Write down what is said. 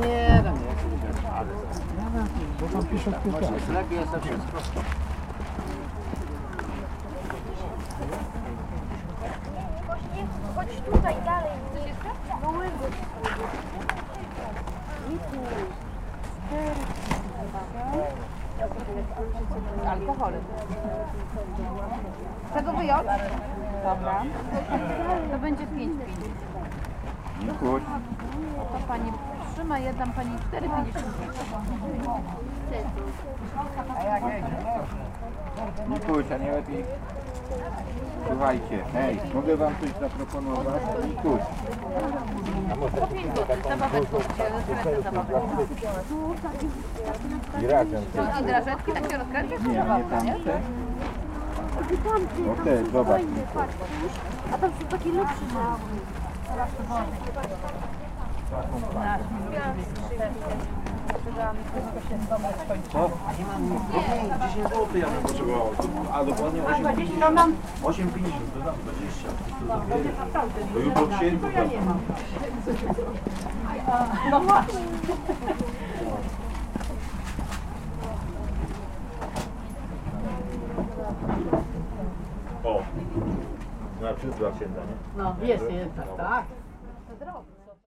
Nie, tam nie. Bo tam pisze kwiatek. Lepiej jest to wszystko. Chodź tutaj dalej. No łyby. Alkohole. Czego wyjąć? Dobra. To będzie 5,5. Mikuś, To pani trzyma, ja dam pani 4,50. Mikuś, a nie lepiej... Słuchajcie, hej, mogę wam coś zaproponować? Mikuś, Po 5 zł. Zabaweczką się rozkręca zabaweczką. i razem. I drażetki tak się rozkręca? Nie, nie nie? tamte. Tamty, O te, zobacz. A tam są takie lepsze mały. Co? 10 zł ja bym potrzebował. A dokładnie 8,50. 8,50, to dam 20. To jutro od 7 to nie mam. O, na przykład księdza, nie? No, jest, jest, tak. Drogo.